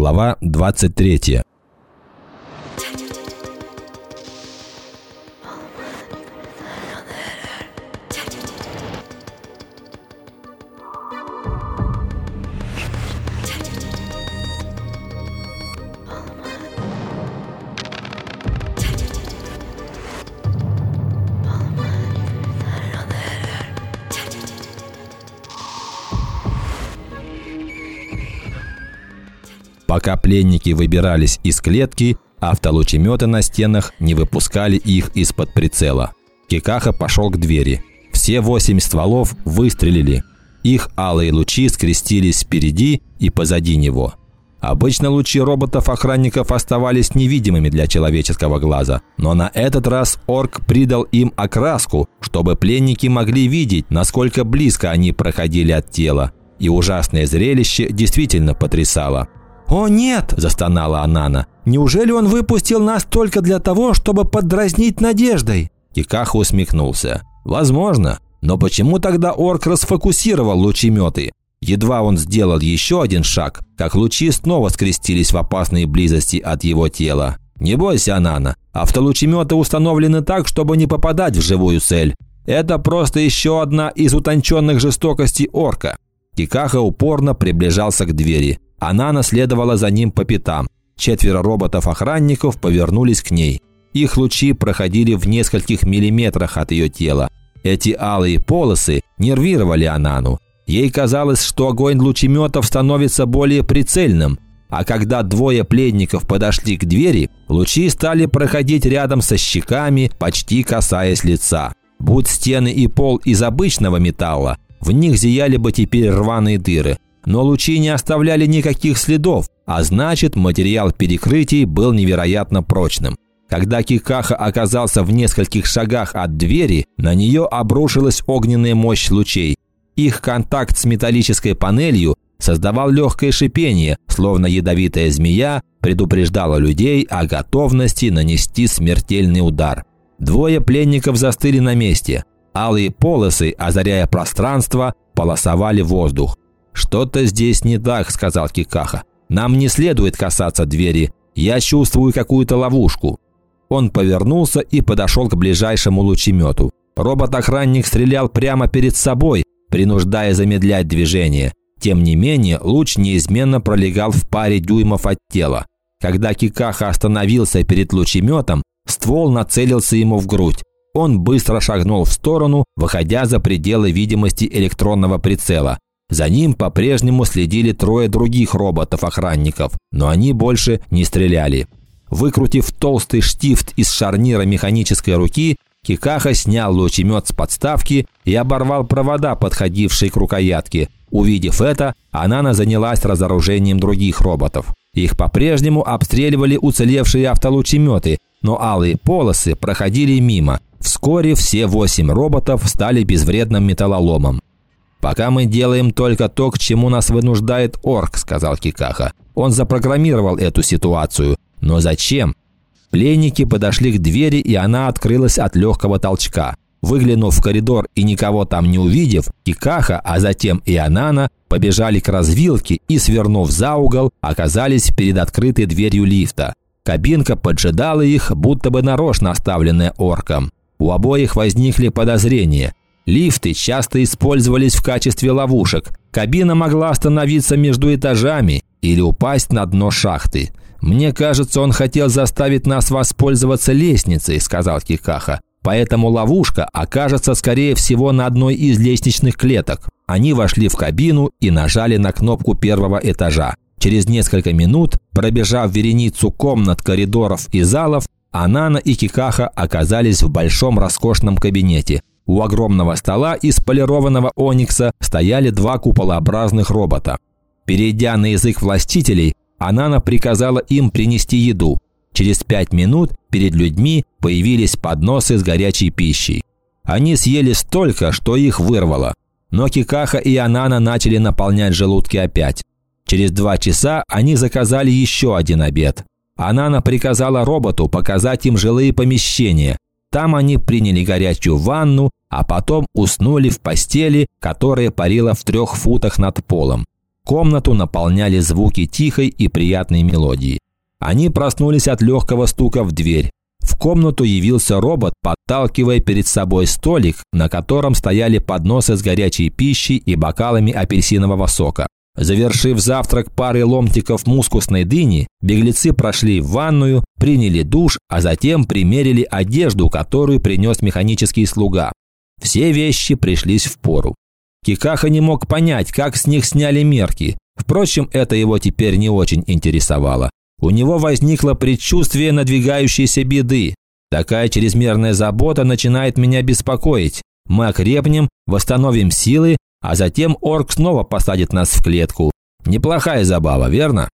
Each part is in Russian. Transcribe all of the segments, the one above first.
Глава 23. Пока пленники выбирались из клетки, автолучеметы на стенах не выпускали их из-под прицела. Кикаха пошел к двери. Все восемь стволов выстрелили. Их алые лучи скрестились впереди и позади него. Обычно лучи роботов-охранников оставались невидимыми для человеческого глаза, но на этот раз орк придал им окраску, чтобы пленники могли видеть, насколько близко они проходили от тела. И ужасное зрелище действительно потрясало. «О нет!» – застонала Анана. «Неужели он выпустил нас только для того, чтобы поддразнить надеждой?» Кикаха усмехнулся. «Возможно. Но почему тогда орк расфокусировал лучеметы? Едва он сделал еще один шаг, как лучи снова скрестились в опасной близости от его тела. Не бойся, Анана. Автолучеметы установлены так, чтобы не попадать в живую цель. Это просто еще одна из утонченных жестокостей орка». Кикаха упорно приближался к двери. Она наследовала за ним по пятам. Четверо роботов-охранников повернулись к ней. Их лучи проходили в нескольких миллиметрах от ее тела. Эти алые полосы нервировали Анану. Ей казалось, что огонь лучеметов становится более прицельным, а когда двое пленников подошли к двери, лучи стали проходить рядом со щеками, почти касаясь лица. Будь стены и пол из обычного металла, в них зияли бы теперь рваные дыры – но лучи не оставляли никаких следов, а значит материал перекрытий был невероятно прочным. Когда Кикаха оказался в нескольких шагах от двери, на нее обрушилась огненная мощь лучей. Их контакт с металлической панелью создавал легкое шипение, словно ядовитая змея предупреждала людей о готовности нанести смертельный удар. Двое пленников застыли на месте. Алые полосы, озаряя пространство, полосовали воздух. «Что-то здесь не так», – сказал Кикаха. «Нам не следует касаться двери. Я чувствую какую-то ловушку». Он повернулся и подошел к ближайшему лучемету. Робот-охранник стрелял прямо перед собой, принуждая замедлять движение. Тем не менее, луч неизменно пролегал в паре дюймов от тела. Когда Кикаха остановился перед лучеметом, ствол нацелился ему в грудь. Он быстро шагнул в сторону, выходя за пределы видимости электронного прицела. За ним по-прежнему следили трое других роботов-охранников, но они больше не стреляли. Выкрутив толстый штифт из шарнира механической руки, Кикаха снял лучемет с подставки и оборвал провода, подходившие к рукоятке. Увидев это, Анана занялась разоружением других роботов. Их по-прежнему обстреливали уцелевшие автолучеметы, но алые полосы проходили мимо. Вскоре все восемь роботов стали безвредным металлоломом. «Пока мы делаем только то, к чему нас вынуждает орк», – сказал Кикаха. Он запрограммировал эту ситуацию. Но зачем? Пленники подошли к двери, и она открылась от легкого толчка. Выглянув в коридор и никого там не увидев, Кикаха, а затем и Анана побежали к развилке и, свернув за угол, оказались перед открытой дверью лифта. Кабинка поджидала их, будто бы нарочно оставленная орком. У обоих возникли подозрения. Лифты часто использовались в качестве ловушек. Кабина могла остановиться между этажами или упасть на дно шахты. «Мне кажется, он хотел заставить нас воспользоваться лестницей», – сказал Кикаха. «Поэтому ловушка окажется, скорее всего, на одной из лестничных клеток». Они вошли в кабину и нажали на кнопку первого этажа. Через несколько минут, пробежав вереницу комнат, коридоров и залов, Анана и Кикаха оказались в большом роскошном кабинете. У огромного стола из полированного оникса стояли два куполообразных робота. Перейдя на язык властителей, Анана приказала им принести еду. Через пять минут перед людьми появились подносы с горячей пищей. Они съели столько, что их вырвало. Но Кикаха и Анана начали наполнять желудки опять. Через два часа они заказали еще один обед. Анана приказала роботу показать им жилые помещения. Там они приняли горячую ванну, а потом уснули в постели, которая парила в трех футах над полом. Комнату наполняли звуки тихой и приятной мелодии. Они проснулись от легкого стука в дверь. В комнату явился робот, подталкивая перед собой столик, на котором стояли подносы с горячей пищей и бокалами апельсинового сока. Завершив завтрак парой ломтиков мускусной дыни, беглецы прошли в ванную, приняли душ, а затем примерили одежду, которую принес механический слуга. Все вещи пришлись в пору. Кикаха не мог понять, как с них сняли мерки. Впрочем, это его теперь не очень интересовало. У него возникло предчувствие надвигающейся беды. Такая чрезмерная забота начинает меня беспокоить. Мы окрепнем, восстановим силы, а затем орк снова посадит нас в клетку. Неплохая забава, верно?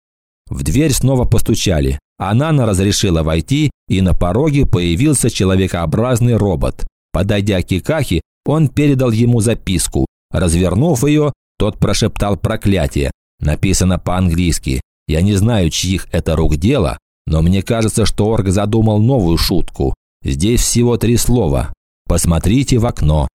В дверь снова постучали. Анана разрешила войти, и на пороге появился человекообразный робот. Подойдя к Кикахе, он передал ему записку. Развернув ее, тот прошептал проклятие. Написано по-английски. Я не знаю, чьих это рук дело, но мне кажется, что орк задумал новую шутку. Здесь всего три слова. Посмотрите в окно.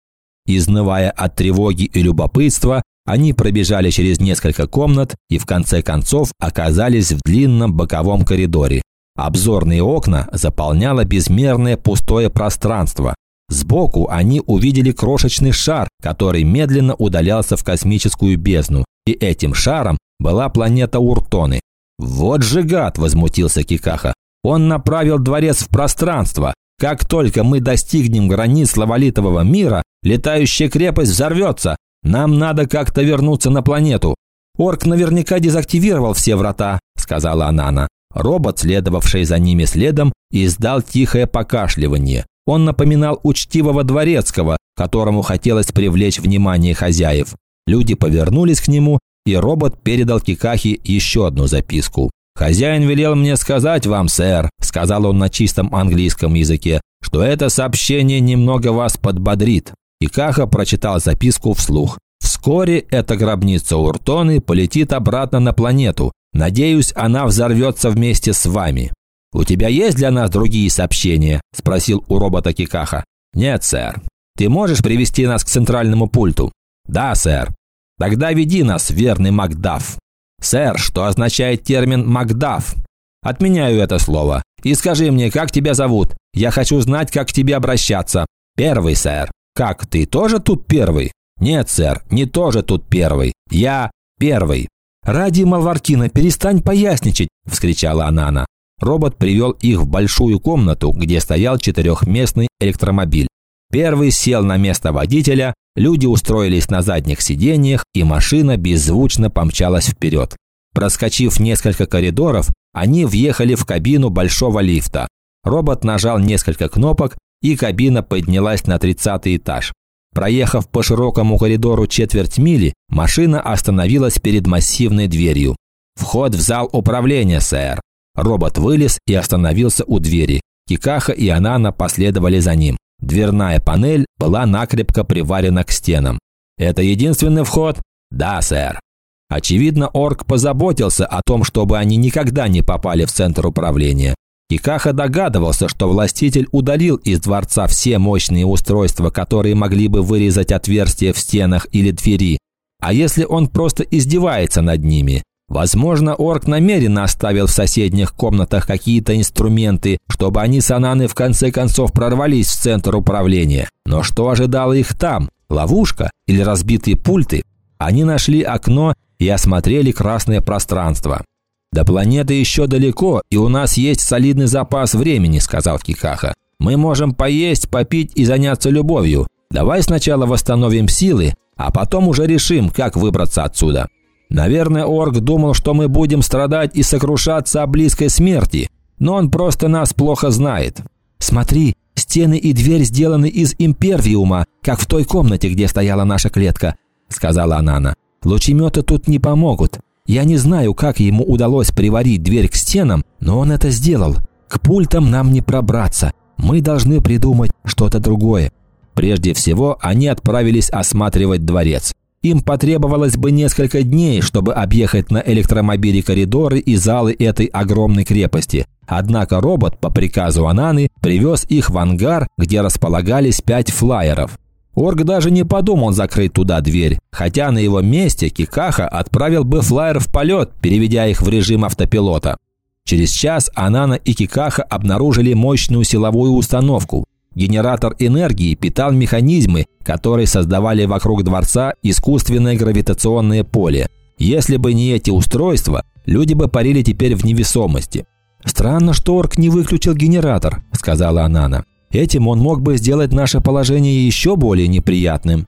Изнывая от тревоги и любопытства, они пробежали через несколько комнат и в конце концов оказались в длинном боковом коридоре. Обзорные окна заполняло безмерное пустое пространство. Сбоку они увидели крошечный шар, который медленно удалялся в космическую бездну, и этим шаром была планета Уртоны. «Вот же гад!» – возмутился Кикаха. «Он направил дворец в пространство. Как только мы достигнем границ лавалитового мира, летающая крепость взорвется. Нам надо как-то вернуться на планету. Орк наверняка дезактивировал все врата, сказала Анана. Робот, следовавший за ними следом, издал тихое покашливание. Он напоминал учтивого дворецкого, которому хотелось привлечь внимание хозяев. Люди повернулись к нему, и робот передал Кикахи еще одну записку. «Хозяин велел мне сказать вам, сэр», – сказал он на чистом английском языке, – «что это сообщение немного вас подбодрит». И Каха прочитал записку вслух. «Вскоре эта гробница Уртоны полетит обратно на планету. Надеюсь, она взорвется вместе с вами». «У тебя есть для нас другие сообщения?» – спросил у робота Кикаха. «Нет, сэр. Ты можешь привести нас к центральному пульту?» «Да, сэр». «Тогда веди нас, верный Макдаф». «Сэр, что означает термин «Макдаф»?» «Отменяю это слово. И скажи мне, как тебя зовут? Я хочу знать, как к тебе обращаться». «Первый, сэр». «Как, ты тоже тут первый?» «Нет, сэр, не тоже тут первый. Я первый». «Ради Малваркина, перестань поясничать!» – вскричала Анана. Робот привел их в большую комнату, где стоял четырехместный электромобиль. Первый сел на место водителя, Люди устроились на задних сиденьях, и машина беззвучно помчалась вперед. Проскочив несколько коридоров, они въехали в кабину большого лифта. Робот нажал несколько кнопок, и кабина поднялась на 30 этаж. Проехав по широкому коридору четверть мили, машина остановилась перед массивной дверью. «Вход в зал управления, сэр». Робот вылез и остановился у двери. Кикаха и Анана последовали за ним. Дверная панель была накрепко приварена к стенам. «Это единственный вход?» «Да, сэр». Очевидно, Орк позаботился о том, чтобы они никогда не попали в центр управления. Кикаха догадывался, что властитель удалил из дворца все мощные устройства, которые могли бы вырезать отверстия в стенах или двери. А если он просто издевается над ними? Возможно, орк намеренно оставил в соседних комнатах какие-то инструменты, чтобы они с Ананы в конце концов прорвались в центр управления. Но что ожидало их там? Ловушка или разбитые пульты? Они нашли окно и осмотрели красное пространство. «До планеты еще далеко, и у нас есть солидный запас времени», – сказал Кикаха. «Мы можем поесть, попить и заняться любовью. Давай сначала восстановим силы, а потом уже решим, как выбраться отсюда». Наверное, Орг думал, что мы будем страдать и сокрушаться о близкой смерти, но он просто нас плохо знает. Смотри, стены и дверь сделаны из импервиума, как в той комнате, где стояла наша клетка», – сказала Анана. «Лучеметы тут не помогут. Я не знаю, как ему удалось приварить дверь к стенам, но он это сделал. К пультам нам не пробраться. Мы должны придумать что-то другое». Прежде всего, они отправились осматривать дворец. Им потребовалось бы несколько дней, чтобы объехать на электромобиле коридоры и залы этой огромной крепости. Однако робот, по приказу Ананы, привез их в ангар, где располагались пять флайеров. Орк даже не подумал закрыть туда дверь, хотя на его месте Кикаха отправил бы флайер в полет, переведя их в режим автопилота. Через час Анана и Кикаха обнаружили мощную силовую установку. Генератор энергии питал механизмы, которые создавали вокруг дворца искусственное гравитационное поле. Если бы не эти устройства, люди бы парили теперь в невесомости. «Странно, что Орк не выключил генератор», – сказала Анана. Этим он мог бы сделать наше положение еще более неприятным.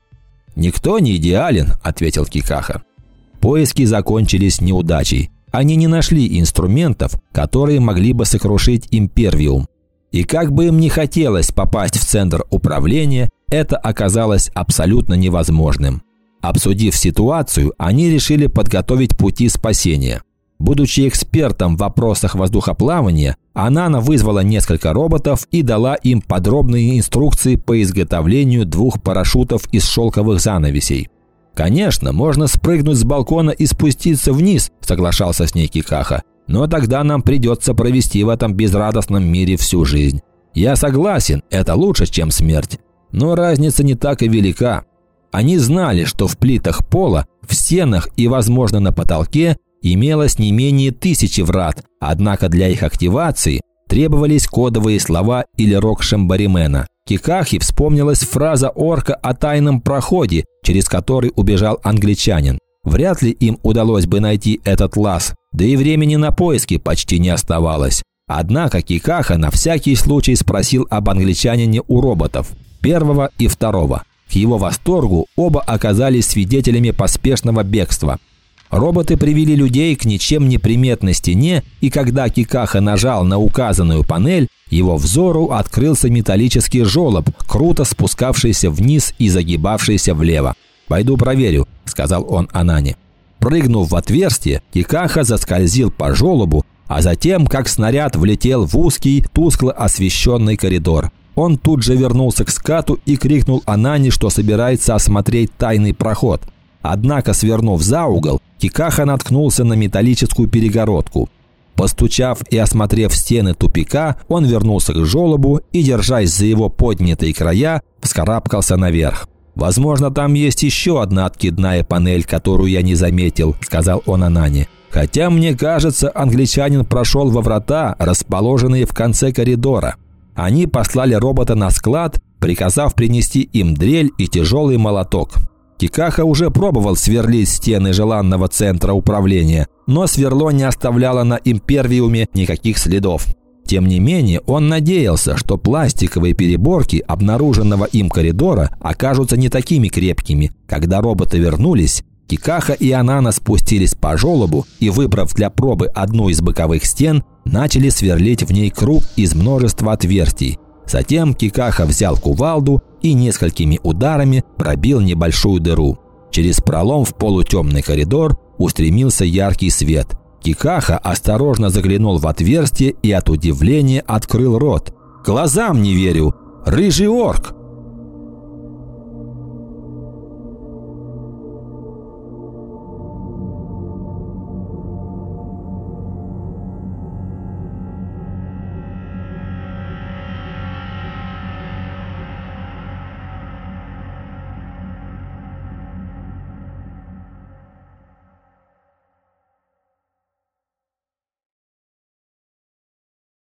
«Никто не идеален», – ответил Кикаха. Поиски закончились неудачей. Они не нашли инструментов, которые могли бы сокрушить Импервиум. И как бы им ни хотелось попасть в центр управления, это оказалось абсолютно невозможным. Обсудив ситуацию, они решили подготовить пути спасения. Будучи экспертом в вопросах воздухоплавания, Анана вызвала несколько роботов и дала им подробные инструкции по изготовлению двух парашютов из шелковых занавесей. «Конечно, можно спрыгнуть с балкона и спуститься вниз», – соглашался с ней Кикаха. «Но тогда нам придется провести в этом безрадостном мире всю жизнь. Я согласен, это лучше, чем смерть. Но разница не так и велика. Они знали, что в плитах пола, в стенах и, возможно, на потолке имелось не менее тысячи врат, однако для их активации требовались кодовые слова или рок Шамбаримена. Кикахи вспомнилась фраза орка о тайном проходе, через который убежал англичанин. Вряд ли им удалось бы найти этот лаз, да и времени на поиски почти не оставалось. Однако Кикаха на всякий случай спросил об англичанине у роботов, первого и второго. К его восторгу оба оказались свидетелями поспешного бегства – Роботы привели людей к ничем не приметной стене, и когда Кикаха нажал на указанную панель, его взору открылся металлический желоб, круто спускавшийся вниз и загибавшийся влево. «Пойду проверю», – сказал он Анане. Прыгнув в отверстие, Кикаха заскользил по желобу, а затем, как снаряд, влетел в узкий, тускло освещенный коридор. Он тут же вернулся к скату и крикнул Анане, что собирается осмотреть тайный проход – Однако, свернув за угол, Кикаха наткнулся на металлическую перегородку. Постучав и осмотрев стены тупика, он вернулся к желобу и, держась за его поднятые края, вскарабкался наверх. «Возможно, там есть еще одна откидная панель, которую я не заметил», – сказал он Анане. «Хотя, мне кажется, англичанин прошел во врата, расположенные в конце коридора. Они послали робота на склад, приказав принести им дрель и тяжелый молоток. Кикаха уже пробовал сверлить стены желанного центра управления, но сверло не оставляло на импервиуме никаких следов. Тем не менее, он надеялся, что пластиковые переборки обнаруженного им коридора окажутся не такими крепкими. Когда роботы вернулись, Кикаха и Анана спустились по желобу и, выбрав для пробы одну из боковых стен, начали сверлить в ней круг из множества отверстий. Затем Кикаха взял кувалду и несколькими ударами пробил небольшую дыру. Через пролом в полутемный коридор устремился яркий свет. Кикаха осторожно заглянул в отверстие и от удивления открыл рот. «Глазам не верю! Рыжий орк!»